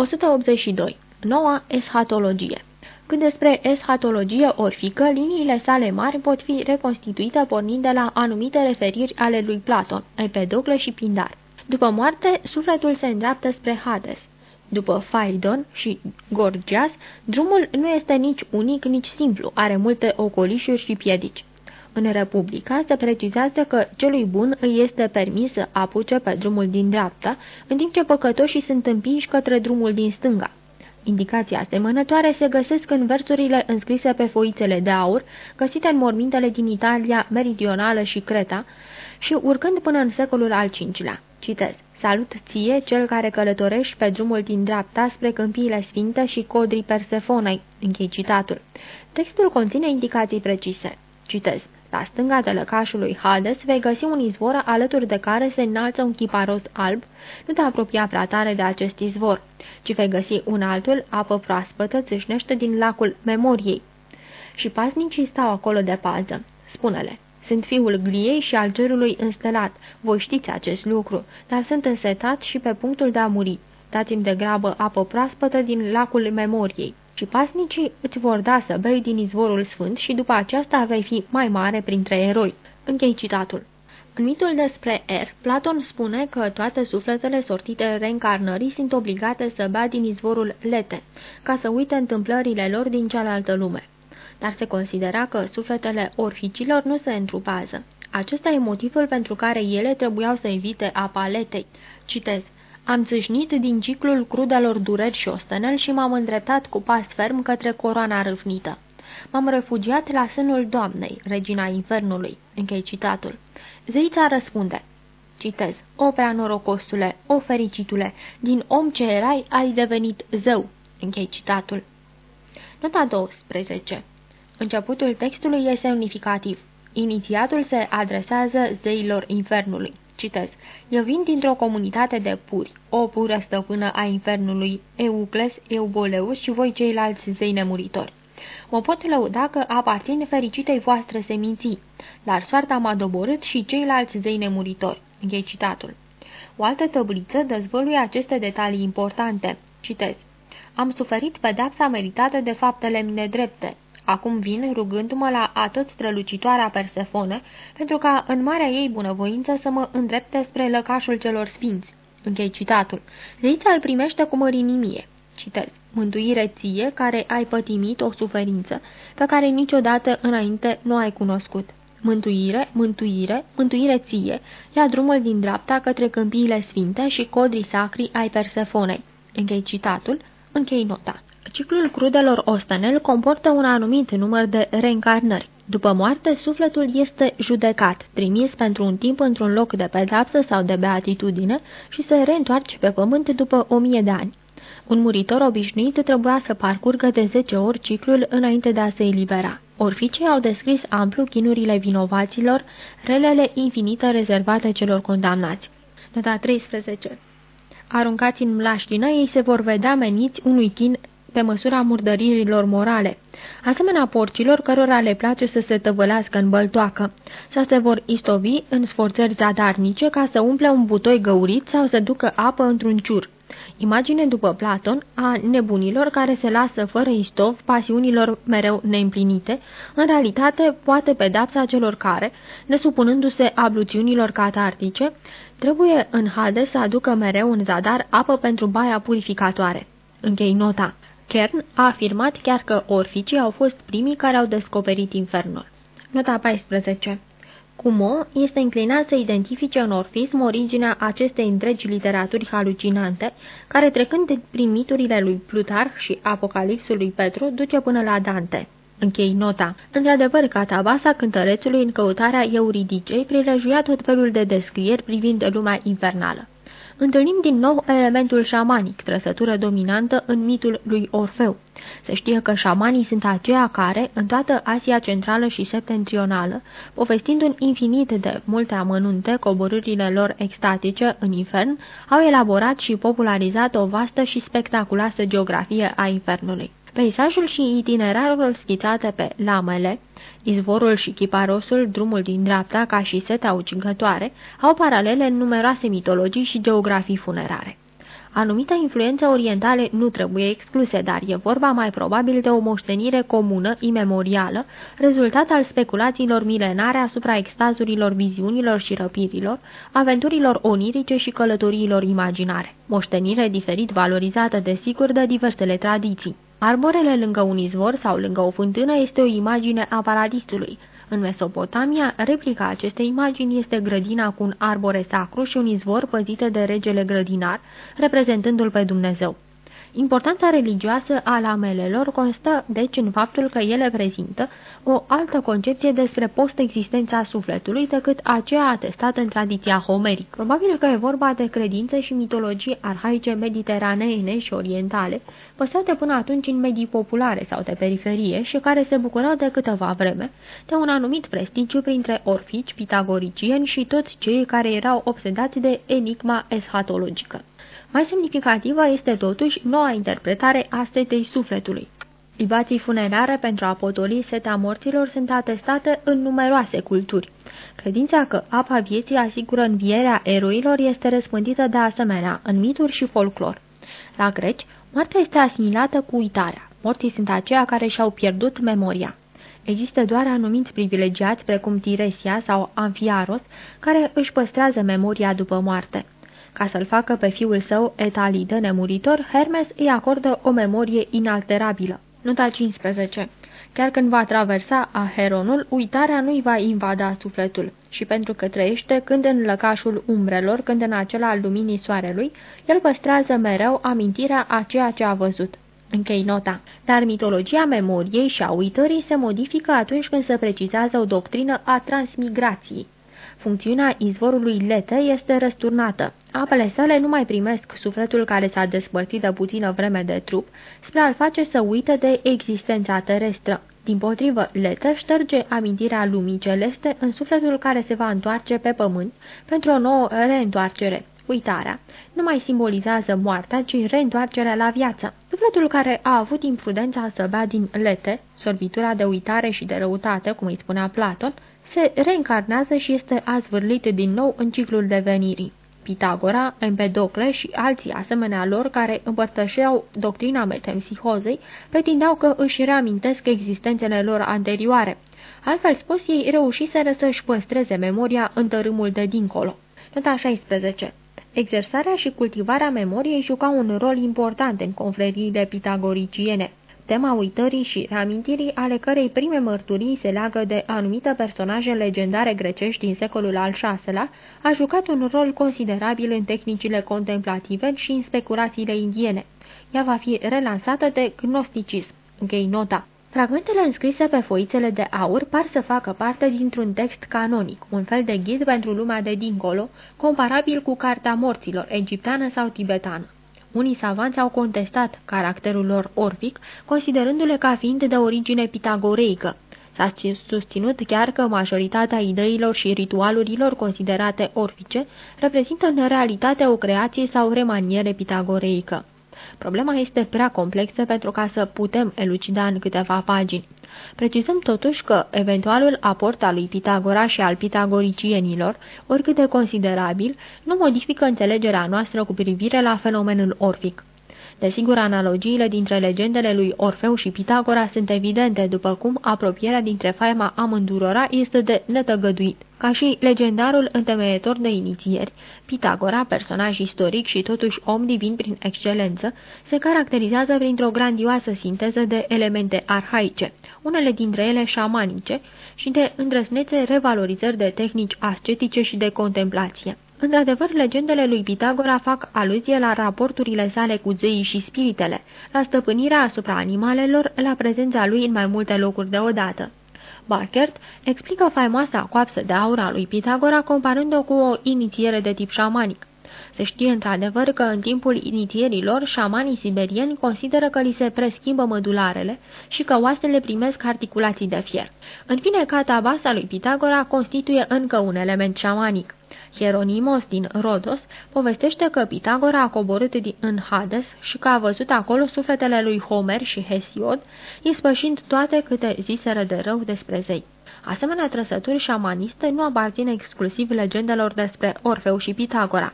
182. Noua eschatologie cât despre eschatologie orfică, liniile sale mari pot fi reconstituite pornind de la anumite referiri ale lui Platon, Empedocle și Pindar. După moarte, sufletul se îndreaptă spre Hades. După Phaidon și Gorgias, drumul nu este nici unic, nici simplu, are multe ocolișuri și piedici. În Republica se precizează că celui bun îi este permis să apuce pe drumul din dreapta, în timp ce păcătoșii sunt împinși către drumul din stânga. Indicații asemănătoare se găsesc în versurile înscrise pe foițele de aur, găsite în mormintele din Italia meridională și Creta, și urcând până în secolul al V-lea. Citez. Salut ție, cel care călătorești pe drumul din dreapta spre câmpiile sfinte și codrii Persefonei. Închei citatul. Textul conține indicații precise. Citez. La stânga tălăcașului Hades vei găsi un izvor alături de care se înalță un chiparos alb. Nu te apropia prea tare de acest izvor, ci vei găsi un altul, apă proaspătă, țâșnește din lacul memoriei. Și pasnicii stau acolo de pază. Spune-le, sunt fiul gliei și al cerului înstelat. Voi știți acest lucru, dar sunt însetat și pe punctul de a muri. Dați-mi de grabă apă proaspătă din lacul memoriei și pasnicii îți vor da să bei din izvorul sfânt și după aceasta vei fi mai mare printre eroi. Închei citatul. În mitul despre Er, Platon spune că toate sufletele sortite reîncarnării sunt obligate să bea din izvorul Lete, ca să uite întâmplările lor din cealaltă lume. Dar se considera că sufletele orficilor nu se întrupază. Acesta e motivul pentru care ele trebuiau să evite apa letei. Citez. Am țâșnit din ciclul crudelor dureri și ostenel și m-am îndreptat cu pas ferm către coroana râvnită. M-am refugiat la sânul Doamnei, regina infernului. Închei citatul. Zeița răspunde. Citez. O prea norocosule, o fericitule, din om ce erai ai devenit zău. Închei citatul. Nota 12. Începutul textului este unificativ. Inițiatul se adresează zeilor infernului. Citez. Eu vin dintr-o comunitate de puri, o pură stăpână a infernului, Eucles, Euboleus și voi ceilalți zei nemuritori. Mă pot lăuda că aparțin fericitei voastre seminții, dar soarta m-a doborât și ceilalți zei nemuritori. Închei citatul. O altă tăbliță dezvăluie aceste detalii importante. Citez. Am suferit pedapsa meritată de faptele nedrepte, Acum vin rugându-mă la atât strălucitoarea Persefone, pentru ca în marea ei bunăvoință să mă îndrepte spre lăcașul celor sfinți. Închei citatul. Zeița îl primește cu mărinimie. Citez. Mântuire ție, care ai pătimit o suferință, pe care niciodată înainte nu ai cunoscut. Mântuire, mântuire, mântuire ție, ia drumul din dreapta către câmpiile sfinte și codrii sacri ai Persefonei. Închei citatul, închei nota. Ciclul crudelor ostenel comportă un anumit număr de reîncarnări. După moarte, sufletul este judecat, trimis pentru un timp într-un loc de pedapsă sau de beatitudine și se reîntoarce pe pământ după o mie de ani. Un muritor obișnuit trebuia să parcurgă de 10 ori ciclul înainte de a se elibera. Orficii au descris amplu chinurile vinovaților, relele infinite rezervate celor condamnați. Nota 13 Aruncați în mlaștină, ei se vor vedea meniți unui chin pe măsura murdăririlor morale, asemenea porcilor cărora le place să se tăvălească în băltoacă, sau se vor istovi în sforțări zadarnice ca să umple un butoi găurit sau să ducă apă într-un ciur. Imagine după Platon a nebunilor care se lasă fără istov pasiunilor mereu neîmplinite, în realitate poate pedapsa celor care, nesupunându-se abluțiunilor catartice, trebuie în Hade să aducă mereu în zadar apă pentru baia purificatoare. Închei nota. Kern a afirmat chiar că orficii au fost primii care au descoperit infernul. Nota 14 Cumo este înclinat să identifice în orfism originea acestei întregi literaturi halucinante, care trecând prin miturile lui Plutarh și Apocalipsul lui Petru, duce până la Dante. Închei nota. Într-adevăr, Catabasa, cântărețului în căutarea Euridicei, prilejuia tot felul de descrieri privind lumea infernală întâlnim din nou elementul șamanic, trăsătură dominantă în mitul lui Orfeu. Se știe că șamanii sunt aceia care, în toată Asia Centrală și Septentrională, povestind un infinit de multe amănunte coborârile lor extatice în infern, au elaborat și popularizat o vastă și spectaculoasă geografie a infernului. Peisajul și itinerarul schițate pe lamele, Izvorul și chiparosul, drumul din dreapta, ca și seta ucigătoare, au paralele în numeroase mitologii și geografii funerare. Anumite influențe orientale nu trebuie excluse, dar e vorba mai probabil de o moștenire comună, imemorială, rezultat al speculațiilor milenare asupra extazurilor, viziunilor și răpirilor, aventurilor onirice și călătoriilor imaginare. Moștenire diferit valorizată, desigur, de diversele tradiții. Arborele lângă un izvor sau lângă o fântână este o imagine a paradisului, în Mesopotamia, replica acestei imagini este grădina cu un arbore sacru și un izvor păzită de regele grădinar, reprezentându-l pe Dumnezeu. Importanța religioasă a lamelelor constă, deci, în faptul că ele prezintă o altă concepție despre post-existența sufletului decât aceea atestată în tradiția homerică. Probabil că e vorba de credințe și mitologii arhaice mediteraneene și orientale, păstrate până atunci în medii populare sau de periferie și care se bucurau de câteva vreme de un anumit prestigiu printre orfici, pitagoricieni și toți cei care erau obsedați de enigma eschatologică. Mai semnificativă este totuși noua interpretare a stetei sufletului. Libații funerare pentru a potoli seta morților sunt atestate în numeroase culturi. Credința că apa vieții asigură învierea eroilor este răspândită de asemenea în mituri și folclor. La greci, moartea este asimilată cu uitarea. Morții sunt aceia care și-au pierdut memoria. Există doar anumiți privilegiați precum Tiresia sau Amfiaros care își păstrează memoria după moarte. Ca să-l facă pe fiul său, Etalide, nemuritor, Hermes îi acordă o memorie inalterabilă. Nota 15 Chiar când va traversa Aheronul, uitarea nu-i va invada sufletul și pentru că trăiește când în lăcașul umbrelor, când în acela al luminii soarelui, el păstrează mereu amintirea a ceea ce a văzut. Închei nota. Dar mitologia memoriei și a uitării se modifică atunci când se precizează o doctrină a transmigrației. Funcțiunea izvorului lete este răsturnată. Apele sale nu mai primesc sufletul care s-a despărțit de puțină vreme de trup spre a-l face să uită de existența terestră. Din potrivă, letă șterge amintirea lumii celeste în sufletul care se va întoarce pe pământ pentru o nouă reîntoarcere. Uitarea nu mai simbolizează moartea, ci reîntoarcerea la viață. Sufletul care a avut imprudența să bea din lete, sorbitura de uitare și de răutate, cum îi spunea Platon, se reîncarnează și este azvârlit din nou în ciclul devenirii. Pitagora, Empedocle și alții asemenea lor care împărtășeau doctrina metempsihozei, pretindeau că își reamintesc existențele lor anterioare. Altfel spus, ei reușiseră să-și păstreze memoria în tărâmul de dincolo. Nota 16 Exersarea și cultivarea memoriei jucau un rol important în confreriile pitagoriciene tema uitării și reamintirii ale cărei prime mărturii se leagă de anumite personaje legendare grecești din secolul al VI-lea, a jucat un rol considerabil în tehnicile contemplative și în speculațiile indiene. Ea va fi relansată de gnosticism. Închei nota. Fragmentele înscrise pe foițele de aur par să facă parte dintr-un text canonic, un fel de ghid pentru lumea de dincolo, comparabil cu Cartea Morților, egipteană sau tibetană. Unii savanți au contestat caracterul lor orfic, considerându-le ca fiind de origine pitagoreică. S-a susținut chiar că majoritatea ideilor și ritualurilor considerate orfice reprezintă în realitate o creație sau remaniere pitagoreică. Problema este prea complexă pentru ca să putem elucida în câteva pagini. Precizăm totuși că eventualul aport al lui Pitagora și al pitagoricienilor, oricât de considerabil, nu modifică înțelegerea noastră cu privire la fenomenul orfic. Desigur, analogiile dintre legendele lui Orfeu și Pitagora sunt evidente, după cum apropierea dintre faima amândurora este de netăgăduit. Ca și legendarul întemeietor de inițieri, Pitagora, personaj istoric și totuși om divin prin excelență, se caracterizează printr-o grandioasă sinteză de elemente arhaice, unele dintre ele șamanice, și de îndrăsnețe revalorizări de tehnici ascetice și de contemplație. Într-adevăr, legendele lui Pitagora fac aluzie la raporturile sale cu zeii și spiritele, la stăpânirea asupra animalelor, la prezența lui în mai multe locuri deodată. Barkert explică faimoasa coapsă de aur a lui Pitagora comparând-o cu o inițiere de tip șamanic. Se știe într-adevăr că în timpul inițierilor, șamanii siberieni consideră că li se preschimbă mădularele și că oasele primesc articulații de fier. În fine, catabasa lui Pitagora constituie încă un element șamanic. Hieronimos din Rodos povestește că Pitagora a coborât în Hades și că a văzut acolo sufletele lui Homer și Hesiod, ispășind toate câte ziseră de rău despre zei. Asemenea trăsături șamaniste nu aparțin exclusiv legendelor despre Orfeu și Pitagora.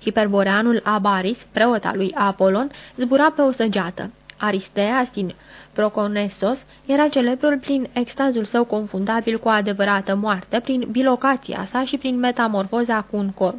Hiperboreanul Abaris, preot al lui Apolon, zbura pe o săgeată. Aristeas din Proconesos era celebrul prin extazul său confundabil cu o adevărată moarte, prin bilocația sa și prin metamorfoza cu un corp.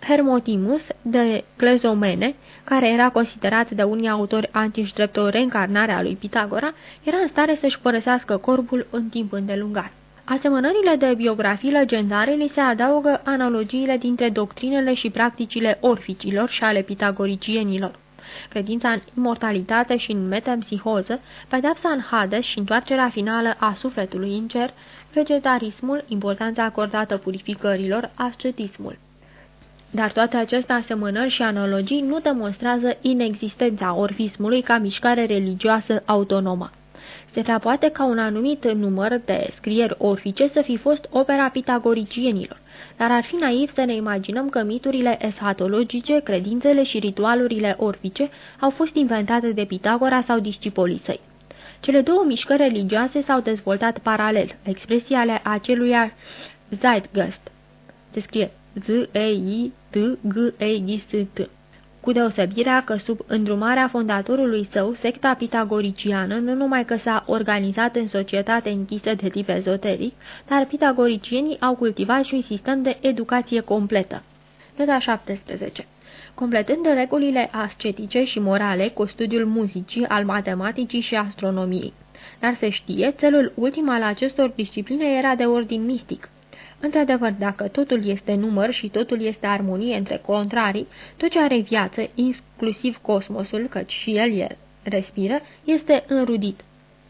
Hermotimus de Clezomene, care era considerat de unii autori antici drept o reîncarnare a lui Pitagora, era în stare să-și părăsească corpul în timp îndelungat. Asemănările de biografii legendare li se adaugă analogiile dintre doctrinele și practicile orficilor și ale pitagoricienilor. Credința în imortalitate și în metempsihoză, pedepsa în Hades și întoarcerea finală a sufletului în cer, vegetarismul, importanța acordată purificărilor, ascetismul. Dar toate aceste asemănări și analogii nu demonstrează inexistența orfismului ca mișcare religioasă autonomă. Se prea poate ca un anumit număr de scrieri orfice să fi fost opera pitagoricienilor, dar ar fi naiv să ne imaginăm că miturile eschatologice, credințele și ritualurile orfice au fost inventate de Pitagora sau discipolii săi. Cele două mișcări religioase s-au dezvoltat paralel, expresii ale aceluia Zeitgeist. Se scrie Z-E-I-T-G-E-I-S-T cu deosebirea că sub îndrumarea fondatorului său, secta pitagoriciană nu numai că s-a organizat în societate închisă de tip ezoteric, dar pitagoricienii au cultivat și un sistem de educație completă. Nota 17 Completând regulile ascetice și morale cu studiul muzicii, al matematicii și astronomiei. Dar se știe, celul ultim al acestor discipline era de ordin mistic. Într-adevăr, dacă totul este număr și totul este armonie între contrarii, tot ce are viață, inclusiv cosmosul, căci și el e, respiră, este înrudit.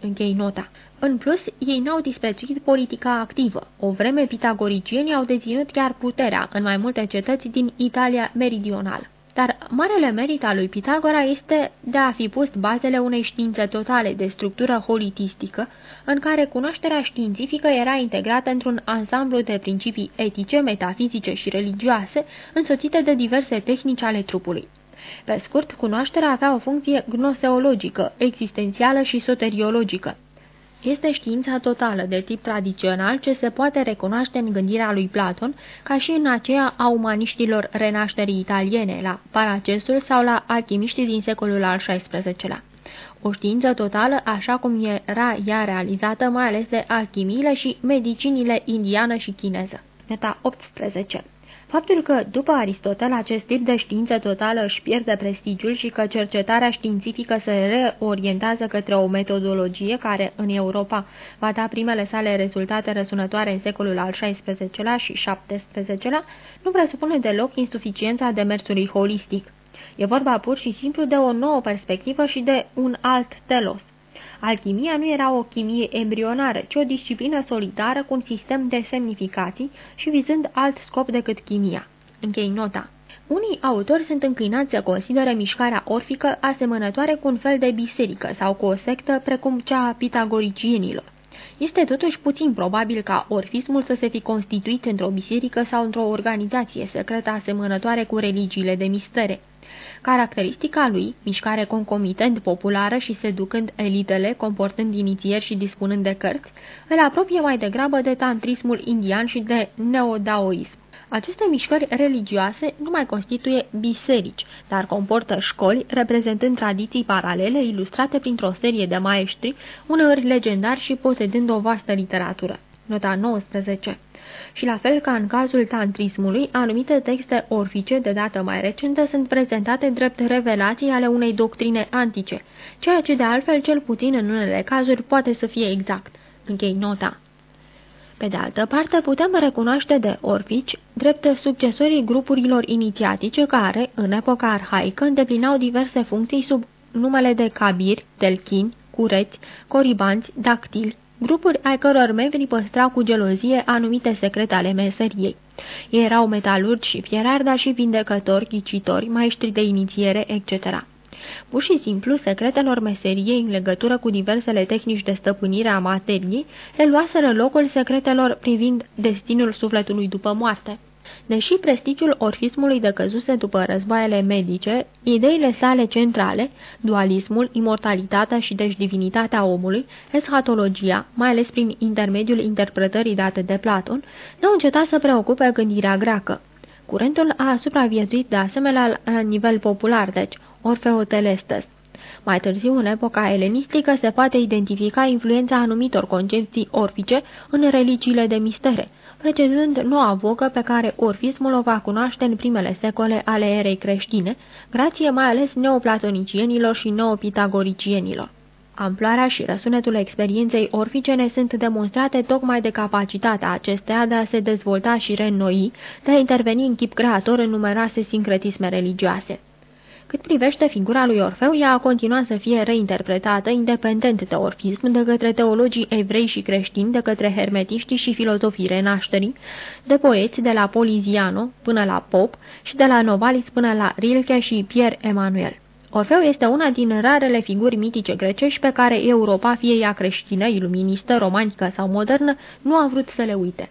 Închei nota. În plus, ei n-au disprețuit politica activă. O vreme pitagoricienii au deținut chiar puterea în mai multe cetăți din Italia meridională. Dar marele merit al lui Pitagora este de a fi pus bazele unei științe totale de structură holitistică, în care cunoașterea științifică era integrată într-un ansamblu de principii etice, metafizice și religioase, însoțite de diverse tehnici ale trupului. Pe scurt, cunoașterea avea o funcție gnoseologică, existențială și soteriologică. Este știința totală de tip tradițional ce se poate recunoaște în gândirea lui Platon, ca și în aceea a umaniștilor renașterii italiene, la Paracelsul sau la alchimiștii din secolul al XVI-lea. O știință totală așa cum era ea realizată mai ales de alchimiile și medicinile indiană și chineză. Nota 18 Faptul că, după Aristotel, acest tip de știință totală își pierde prestigiul și că cercetarea științifică se reorientează către o metodologie care, în Europa, va da primele sale rezultate răsunătoare în secolul al XVI-lea și XVII-lea, nu presupune deloc insuficiența demersului holistic. E vorba pur și simplu de o nouă perspectivă și de un alt telos. Alchimia nu era o chimie embrionară, ci o disciplină solidară cu un sistem de semnificații și vizând alt scop decât chimia. Închei nota. Unii autori sunt înclinați să considere mișcarea orfică asemănătoare cu un fel de biserică sau cu o sectă precum cea a pitagoricienilor. Este totuși puțin probabil ca orfismul să se fi constituit într-o biserică sau într-o organizație secretă asemănătoare cu religiile de mistere. Caracteristica lui, mișcare concomitent populară și seducând elitele, comportând inițieri și dispunând de cărți, îl apropie mai degrabă de tantrismul indian și de neodaoism. Aceste mișcări religioase nu mai constituie biserici, dar comportă școli reprezentând tradiții paralele ilustrate printr-o serie de maestri, uneori legendari și posedând o vastă literatură. Nota 19 și la fel ca în cazul tantrismului, anumite texte orfice de dată mai recentă sunt prezentate drept revelații ale unei doctrine antice, ceea ce de altfel cel puțin în unele cazuri poate să fie exact. Închei nota. Pe de altă parte, putem recunoaște de orfici drept succesorii grupurilor inițiatice care, în epoca arhaică, îndeplinau diverse funcții sub numele de cabiri, telchini, cureți, coribanți, dactili, grupuri ai căror membri păstrau cu gelozie anumite secrete ale meseriei. Ei erau metalurgi și fierari, dar și vindecători, ghicitori, maestri de inițiere, etc. Pur și simplu, secretelor meseriei în legătură cu diversele tehnici de stăpânire a materiei le luaseră locul secretelor privind destinul sufletului după moarte. Deși prestigiul orfismului decăzuse după războaiele medice, ideile sale centrale, dualismul, imortalitatea și deci divinitatea omului, eschatologia, mai ales prin intermediul interpretării date de Platon, nu au încetat să preocupe gândirea greacă. Curentul a supraviețuit de asemenea la nivel popular, deci Orfeotelestes. Mai târziu, în epoca elenistică, se poate identifica influența anumitor concepții orfice în religiile de mistere, precedând noua vogă pe care orfismul o va cunoaște în primele secole ale erei creștine, grație mai ales neoplatonicienilor și neopitagoricienilor. Amploarea și răsunetul experienței orficene sunt demonstrate tocmai de capacitatea acesteia de a se dezvolta și reînnoi, de a interveni în chip creator în numeroase sincretisme religioase. Cât privește figura lui Orfeu, ea a continuat să fie reinterpretată independent de orfism de către teologii evrei și creștini, de către hermetiștii și filozofii renașterii, de poeți de la Poliziano până la Pop și de la Novalis până la Rilke și Pierre Emanuel. Orfeu este una din rarele figuri mitice grecești pe care Europa, fie ea creștină, iluministă, romantică sau modernă, nu a vrut să le uite.